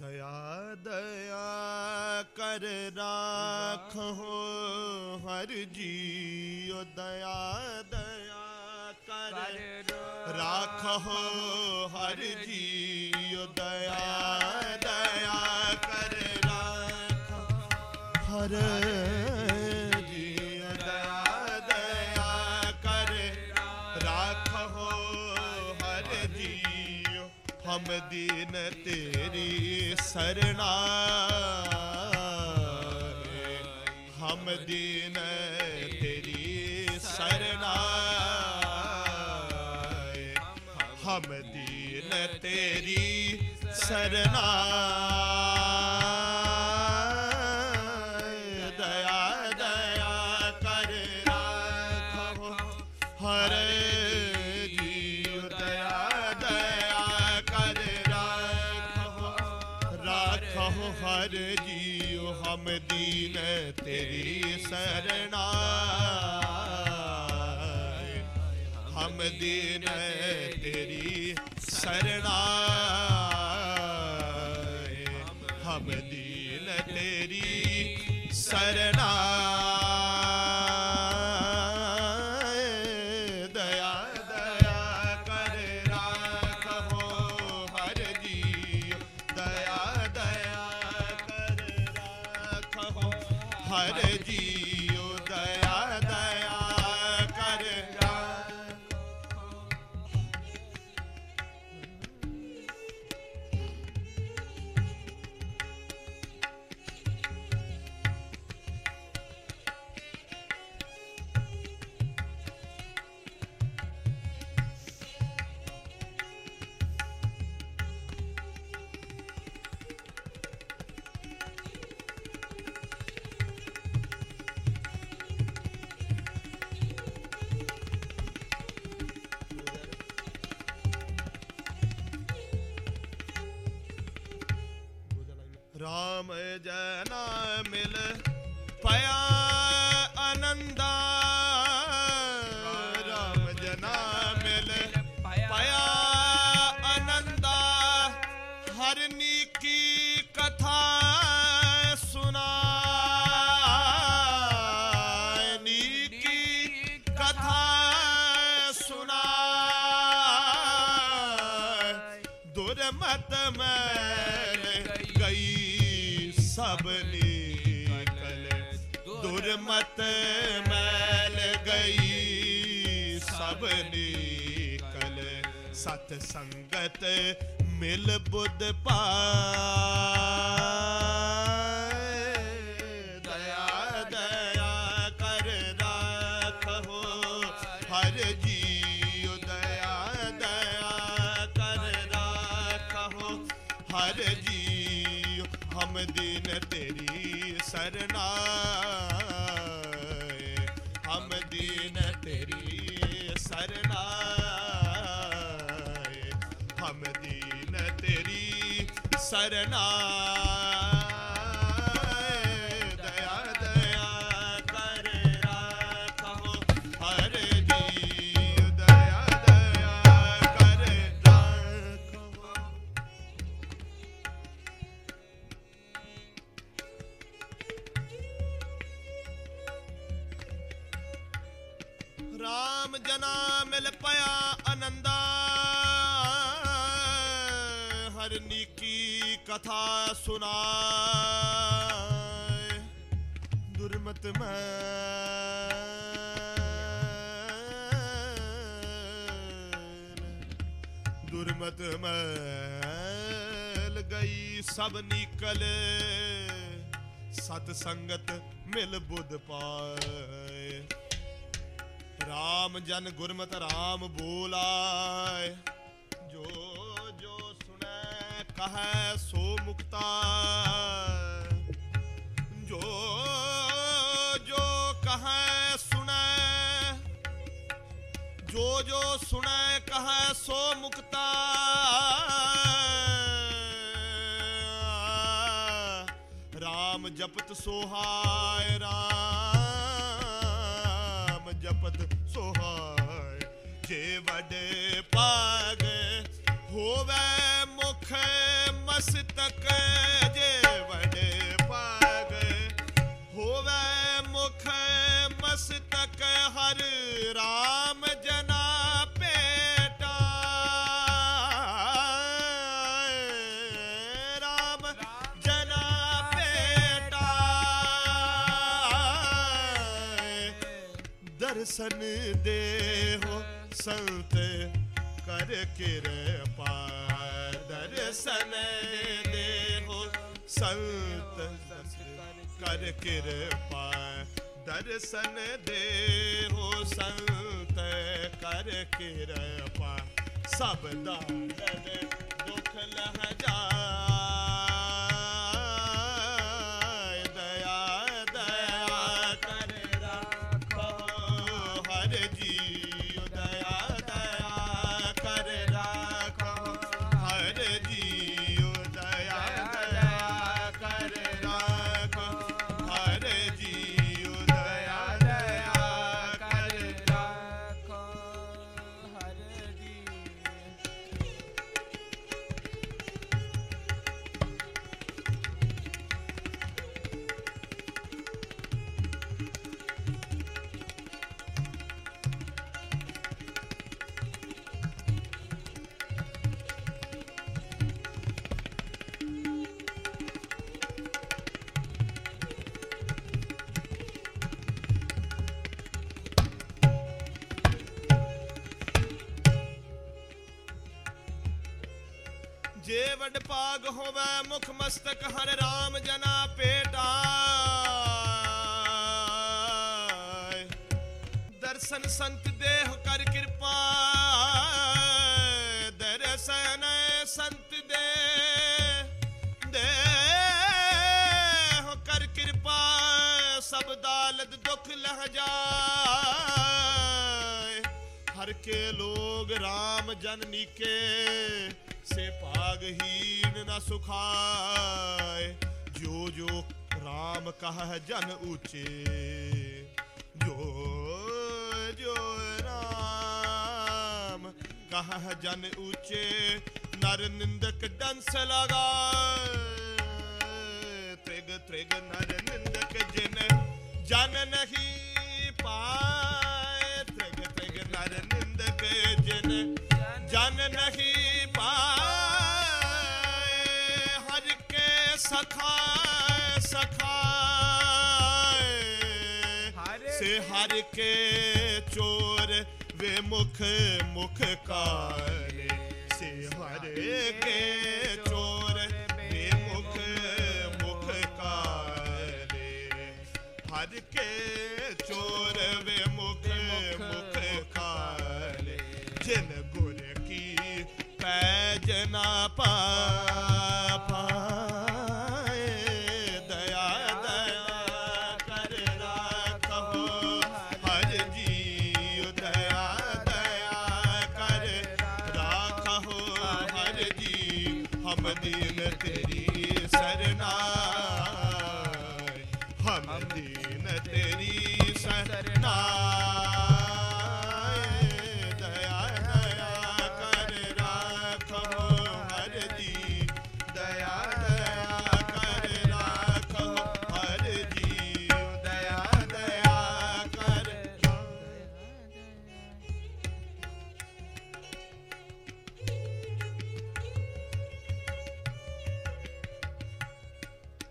ਦਇਆ ਦਇਆ ਕਰ ਰਾਖੋ ਹਰ ਜੀਉ ਦਇਆ ਦਇਆ ਕਰ ਰਾਖੋ ਹਰ ਜੀਉ ਦਇਆ ਦਇਆ ਕਰ ਰਾਖੋ ਹਰ ਹਮ ਦੀਨ ਤੇਰੀ ਸਰਣਾ ਹਮ ਦੀਨ ਤੇਰੀ ਸਰਣਾ ਹਮ ਦੀਨ ਤੇਰੀ ਸਰਣਾ ਹਮ ਦੀਨ ਤੇਰੀ ਸਰਣਾ ਹਮ ਦੀਨ ਤੇਰੀ ਸਰਣਾ ਦਇਆ ਦਇਆ ਕਰ ਰਾਖੋ ਹਰ ਜੀ ਪਿਆ ਆਨੰਦਾ ਰਾਮ ਜਨਾ ਮਿਲ ਪਾਇਆ ਆਨੰਦਾ ਹਰ ਨੀਕੀ ਕਥਾ ਸੁਨਾ ਨੀਕੀ ਕਥਾ ਸੁਨਾ ਦੁਰਮਤ ਮੈਲ ਗਈ ਸਭ ਨਿਕਲ ਦੁਰਮਤ ਮੈਲ ਗਈ ਸਭ ਨਿਕਲ ਸਤ ਸੰਗਤ ਮਿਲ ਬੁੱਧ ਪਾਏ ਦਇਆ ਦਇਆ ਕਰ ਰੱਖੋ ਹਰ ਜੀਉ ਦਇਆ ਦਇਆ ਕਰ ਰੱਖੋ ਹਰ ਜੀਉ ਹਮ ਦੀਨ ਤੇਰੀ ਸਰਨਾ ਰਾਖੋ ਰਾਮ ਜਨਾ ਮਿਲ ਪਿਆ ਆਨੰਦਾ ਹਰ ਨੀਕੀ ਕਥਾ ਸੁਨਾਏ ਦੁਰਮਤ ਮੈਲ। ਦੁਰਮਤ ਮੈਲ ਗਈ ਸਭ ਨਿਕਲ। ਸਤ ਸੰਗਤ ਮਿਲ ਬੁੱਧ ਪਾਏ। ਰਾਮ ਜਨ ਗੁਰਮਤਿ ਰਾਮ ਬੋਲਾਏ। ਜੋ ਜੋ ਕਹੈ ਸੋ ਮੁਕਤਾ। ਜੋ ਜੋ ਕਹੈ ਸੁਣੈ, ਜੋ ਜੋ ਸੁਣੈ ਕਹੈ ਸੋ ਮੁਕਤਾ। ਰਾਮ ਜਪਤ ਸੋਹਾਇ, ਰਾਮ ਜਪਤ ਸੋਹਾਇ। ਜੇ ਵਡ ਪਾਗ ਹੋਵੇ ਮੁਖ ਮਸਤਕ ਜੇ ਵੜੇ ਪਾਗ ਹੋਵੇ ਮੁਖ ਮਸਤਕ ਹਰ ਰਾਮ ਜਨਾ ਭੇਟਾ। ਰਾਮ ਜਨਾ ਭੇਟਾ। ਦਰਸ਼ਨ ਦੇ ਹੋ ਸੰਤ ਕਰ ਕਿਰਪਾ। ਦਰਸ਼ਨ ਦੇਹੋ ਸੰਤ ਕਰ ਕਿਰਪਾ। ਦਰਸ਼ਨ ਦੇਹੋ ਸੰਤ ਕਰ ਕਿਰਪਾ। ਸਭ ਦਾ ਦੁੱਖ ਲਹ ਜਾਏ ਵੱਡ ਭਾਗ ਹੋਵੇ, ਮੁਖ ਮਸਤਕ ਹਰ ਰਾਮ ਜਨਾ ਭੇਟਾ। ਦਰਸ਼ਨ ਸੰਤ ਦੇਹ ਕਰ ਕਿਰਪਾ। ਦਰਸ਼ਨ ਸੰਤ ਦੇ ਦੇਹ ਕਰ ਕਿਰਪਾ। ਸਭ ਦਾਲਤ ਦੁਖ ਲਹ ਜਾਏ। ਹਰ ਕੇ ਲੋਗ RAM ਜਨ ਨੀਕੇ। ਸੇ ਭਾਗਹੀਨ ਨਾ ਸੁਖਾਏ, ਜੋ ਜੋ RAM ਕਹ ਜਨ ਉੱਚੇ, ਜੋ ਜੋ RAM ਕਹ ਜਨ ਉੱਚੇ, ਨਰ ਨਿੰਦਕ ਡੰਸ ਲਗਾਏ, ਤ੍ਰਿਗ ਤ੍ਰਿਗ ਨਰ ਨਿੰਦਕ ਜਿਨ ਜਨ ਨਹੀਂ ਪਾ ਕੇ ਸਖਾਏ ਸਖਾਏ ਹਰ ਸੇ ਹਰ ਕੇ ਚੋਰ ਵੇ ਮੁਖ ਮੁਖ ਕਾਲੇ ਸੇ ਹਰ ਕੇ ਚੋਰ ਵੇ ਮੁਖ ਮੁਖ ਕਾਲੇ ਹਰ ਕੇ ਚੋਰ ਵੇ ਮੁਖ ਮੁਖ ਕਾਲੇ ਜਿਨ ਗੁਰ ਕੀ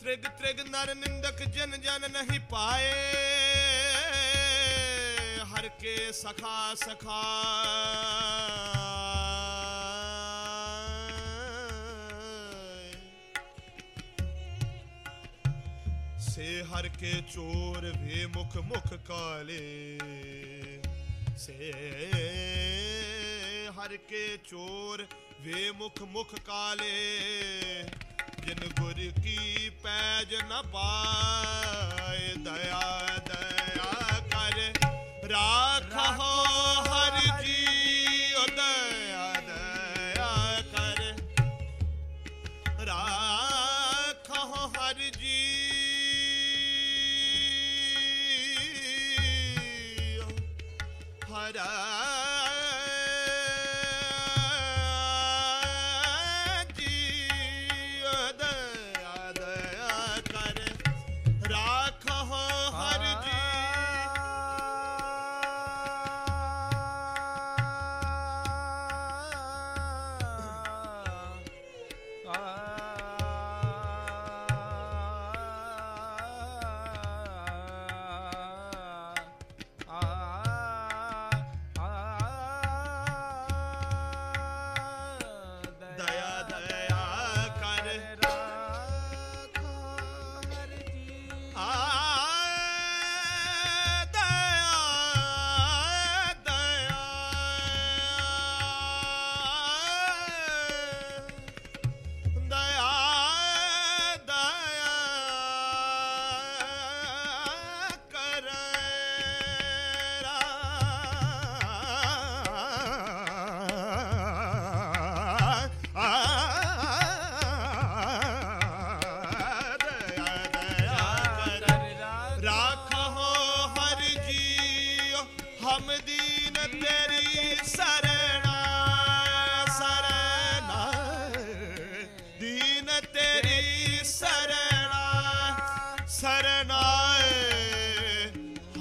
ਤ੍ਰਿਗ ਤ੍ਰਿਗ ਨਰ ਨਿੰਦਕ ਜਨ ਜਨ ਨਹੀਂ ਪਾਏ। ਹਰ ਕੇ ਸਖਾ ਸਖਾ। ਸੇ ਹਰ ਕੇ ਚੋਰ ਵੇ ਮੁਖ ਮੁਖ ਕਾਲੇ। ਸੇ ਹਰ ਕੇ ਚੋਰ ਵੇ ਮੁਖ ਮੁਖ ਕਾਲੇ। ਜਿਨ ਗੁਰ ਕੀ ਪੈਜ ਨ ਪਾਏ ਦਇਆ ਦਇਆ ਕਰ ਰਾਖੋ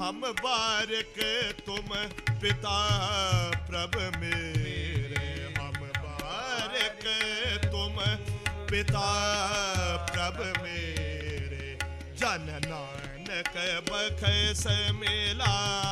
ਹਮ ਬਾਰਕ ਤੁਮ ਪਿਤਾ ਪ੍ਰਭ ਮੇਰੇ ਹਮ ਬਾਰਕ ਤੁਮ ਪਿਤਾ ਪ੍ਰਭ ਮੇਰੇ ਜਨ ਨਾਨਕ ਬਖਸ ਮਿਲਾ ਦਇਆ